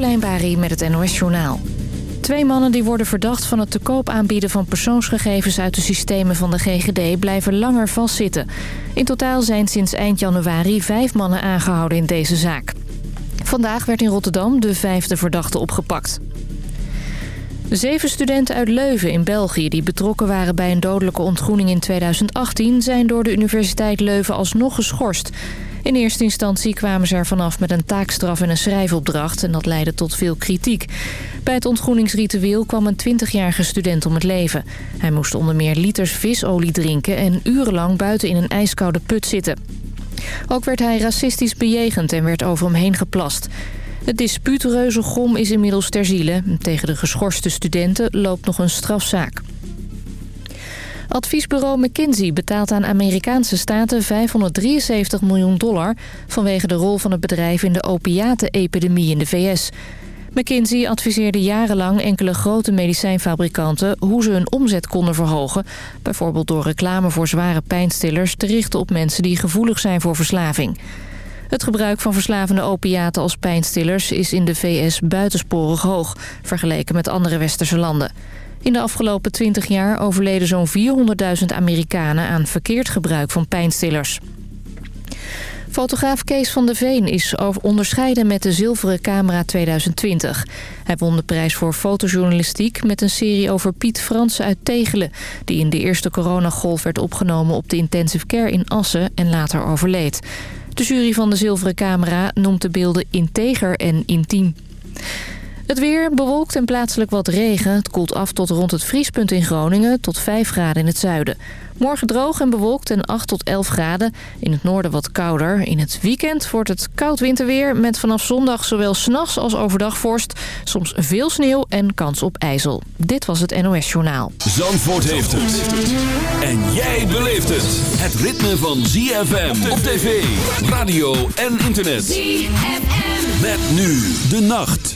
Carolijn met het NOS Journaal. Twee mannen die worden verdacht van het te koop aanbieden van persoonsgegevens uit de systemen van de GGD blijven langer vastzitten. In totaal zijn sinds eind januari vijf mannen aangehouden in deze zaak. Vandaag werd in Rotterdam de vijfde verdachte opgepakt. Zeven studenten uit Leuven in België die betrokken waren bij een dodelijke ontgroening in 2018... zijn door de Universiteit Leuven alsnog geschorst. In eerste instantie kwamen ze er vanaf met een taakstraf en een schrijfopdracht... en dat leidde tot veel kritiek. Bij het ontgroeningsritueel kwam een 20-jarige student om het leven. Hij moest onder meer liters visolie drinken... en urenlang buiten in een ijskoude put zitten. Ook werd hij racistisch bejegend en werd over hem heen geplast. Het dispuut Reuzegom is inmiddels ter ziele. Tegen de geschorste studenten loopt nog een strafzaak. Adviesbureau McKinsey betaalt aan Amerikaanse staten 573 miljoen dollar... vanwege de rol van het bedrijf in de opiatenepidemie in de VS. McKinsey adviseerde jarenlang enkele grote medicijnfabrikanten... hoe ze hun omzet konden verhogen. Bijvoorbeeld door reclame voor zware pijnstillers... te richten op mensen die gevoelig zijn voor verslaving. Het gebruik van verslavende opiaten als pijnstillers is in de VS buitensporig hoog... vergeleken met andere westerse landen. In de afgelopen 20 jaar overleden zo'n 400.000 Amerikanen aan verkeerd gebruik van pijnstillers. Fotograaf Kees van der Veen is onderscheiden met de Zilveren Camera 2020. Hij won de prijs voor fotojournalistiek met een serie over Piet Fransen uit Tegelen... die in de eerste coronagolf werd opgenomen op de intensive care in Assen en later overleed. De jury van de Zilveren Camera noemt de beelden integer en intiem. Het weer bewolkt en plaatselijk wat regen. Het koelt af tot rond het vriespunt in Groningen tot 5 graden in het zuiden. Morgen droog en bewolkt en 8 tot 11 graden. In het noorden wat kouder. In het weekend wordt het koud winterweer met vanaf zondag zowel s'nachts als overdag vorst. Soms veel sneeuw en kans op ijzel. Dit was het NOS Journaal. Zandvoort heeft het. En jij beleeft het. Het ritme van ZFM op tv, radio en internet. ZFM. Met nu de nacht.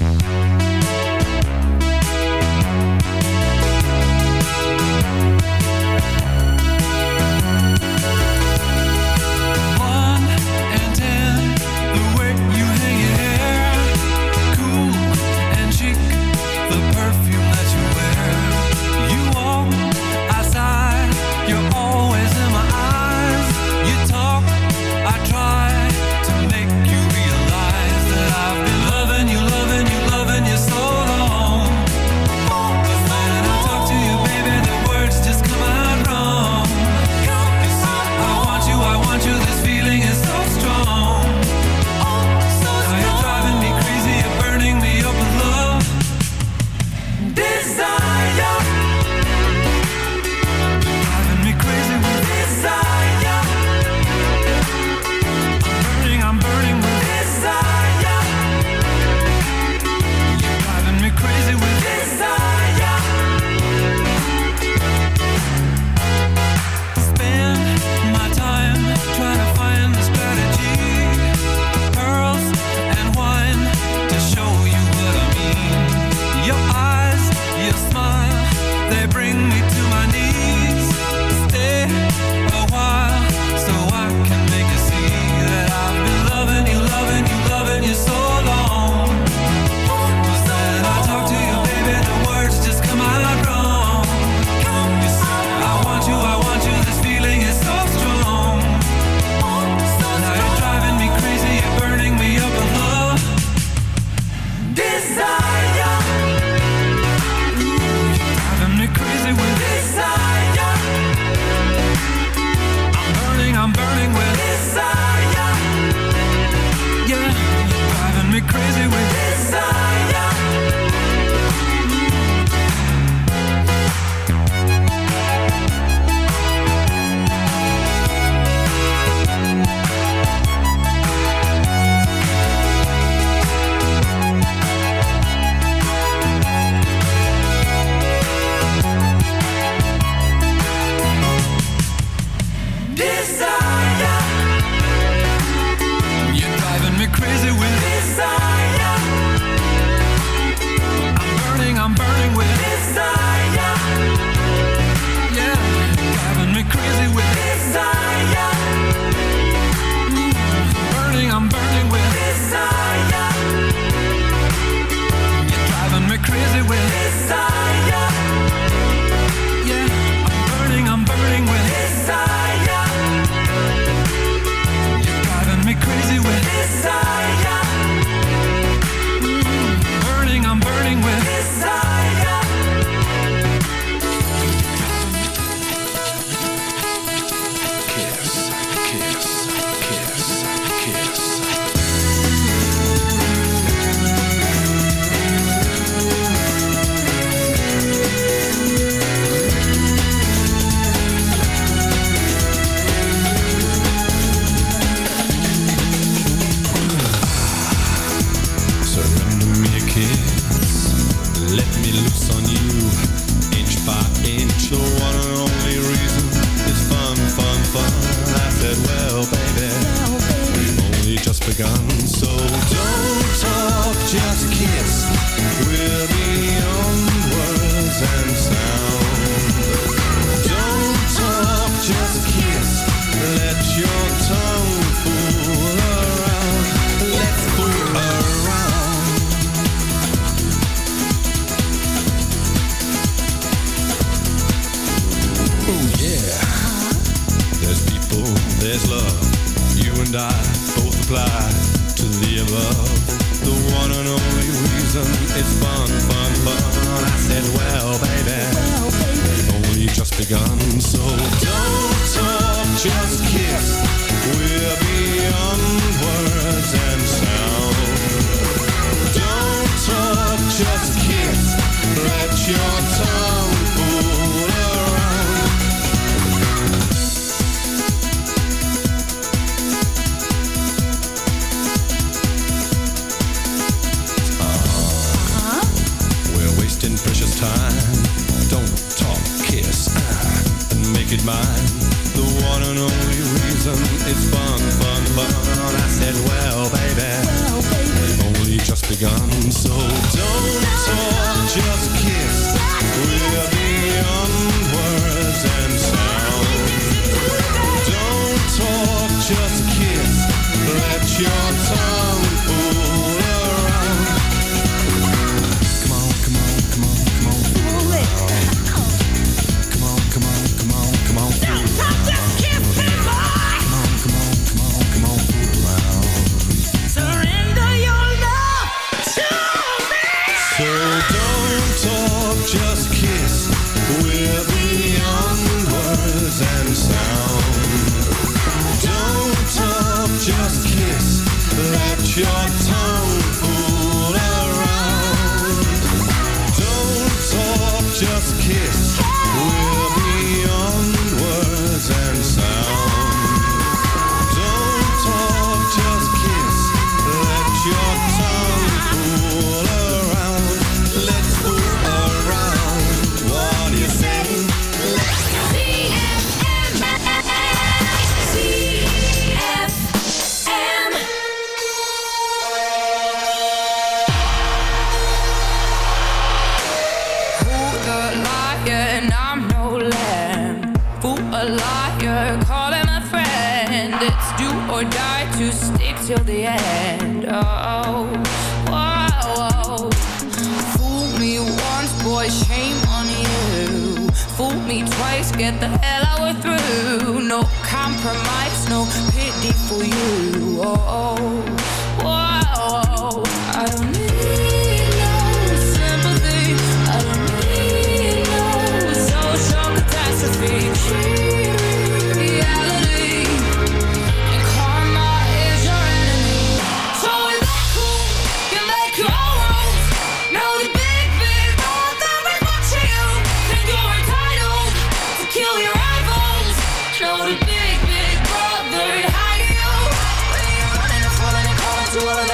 to all of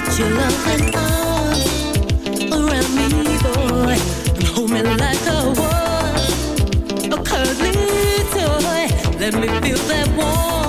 Put your loving arms around me, boy, and hold me like a warm, a cuddly toy. Let me feel that warmth.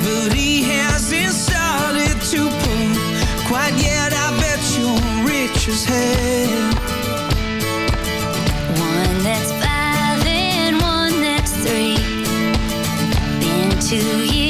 gravity hasn't started to pull quite yet. I bet you're rich as hell. One that's five and one that's three. Been two years.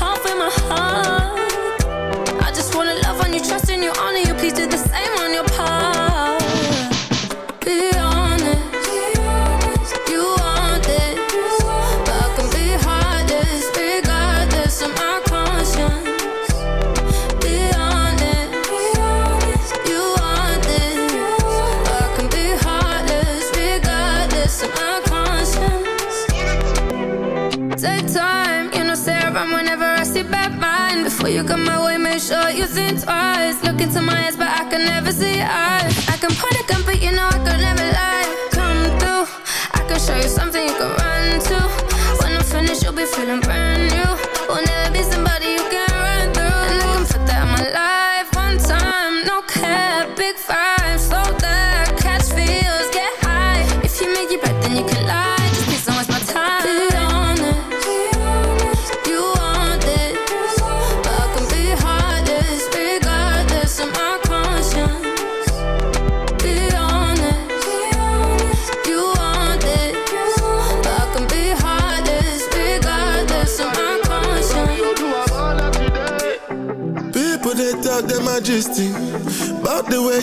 you come my way, make sure you think twice. Look into my eyes, but I can never see eyes. I can point a gun, but you know I could never lie. Come through, I can show you something you can run to. When I'm finished, you'll be feeling brand new. We'll never be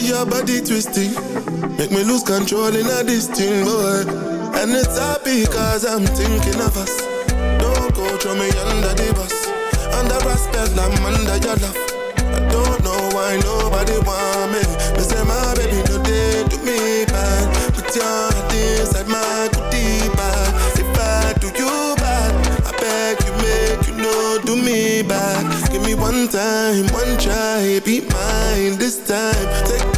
your body twisting. Make me lose control in a thing, boy. And it's happy cause I'm thinking of us. Don't go throw me under the bus. Under respect, I'm under your love. I don't know why nobody want me. Me say my baby no day do me bad. Put your heart inside my goodie bag If I do you bad I beg you make you know do me back Give me one time, one try Be mine this time. Take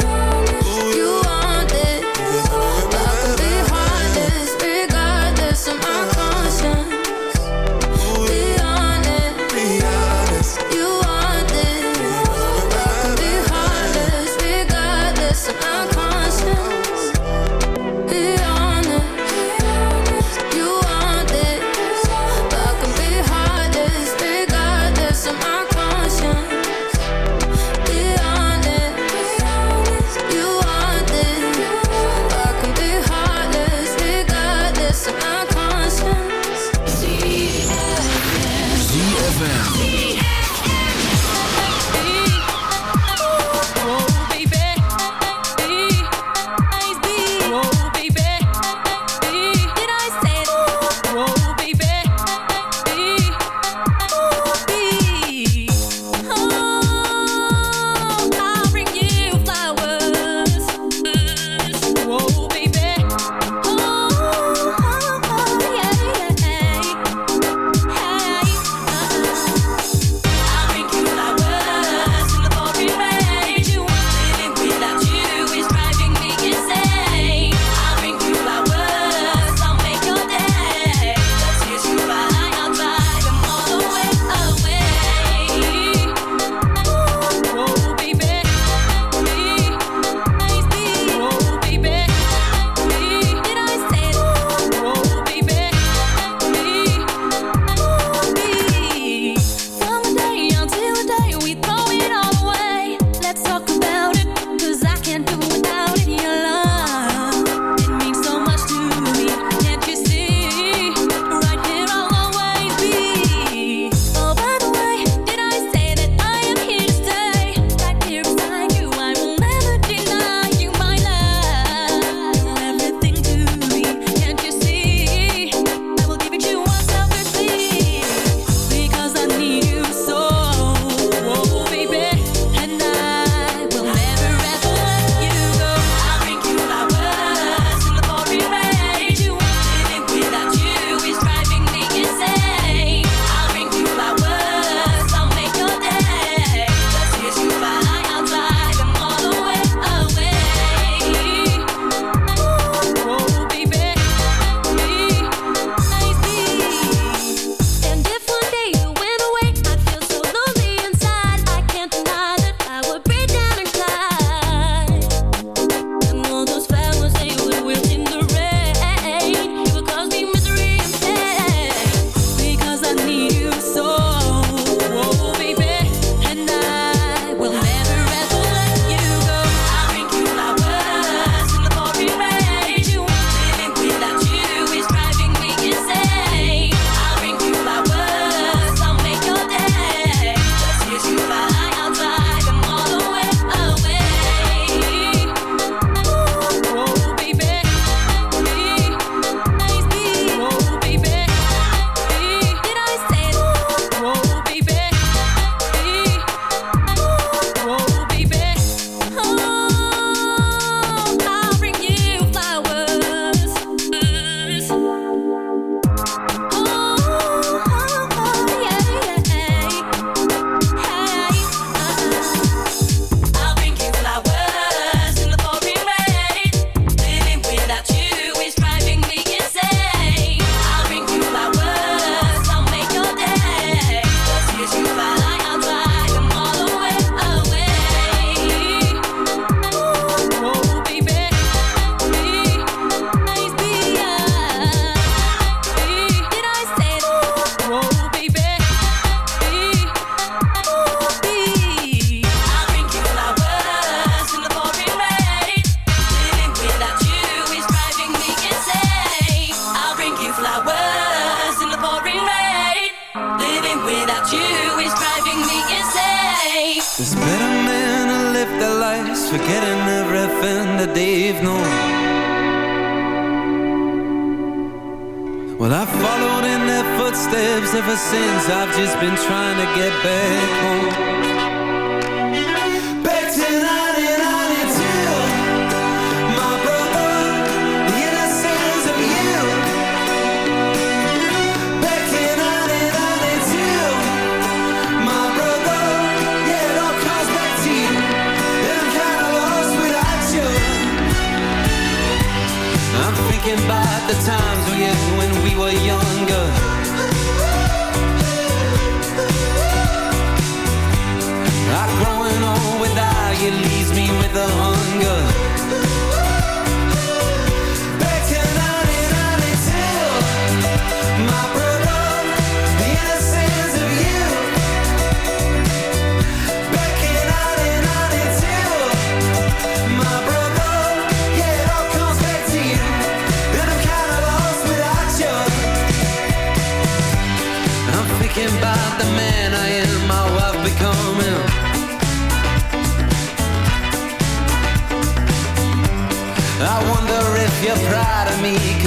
times, oh yes, when we were younger.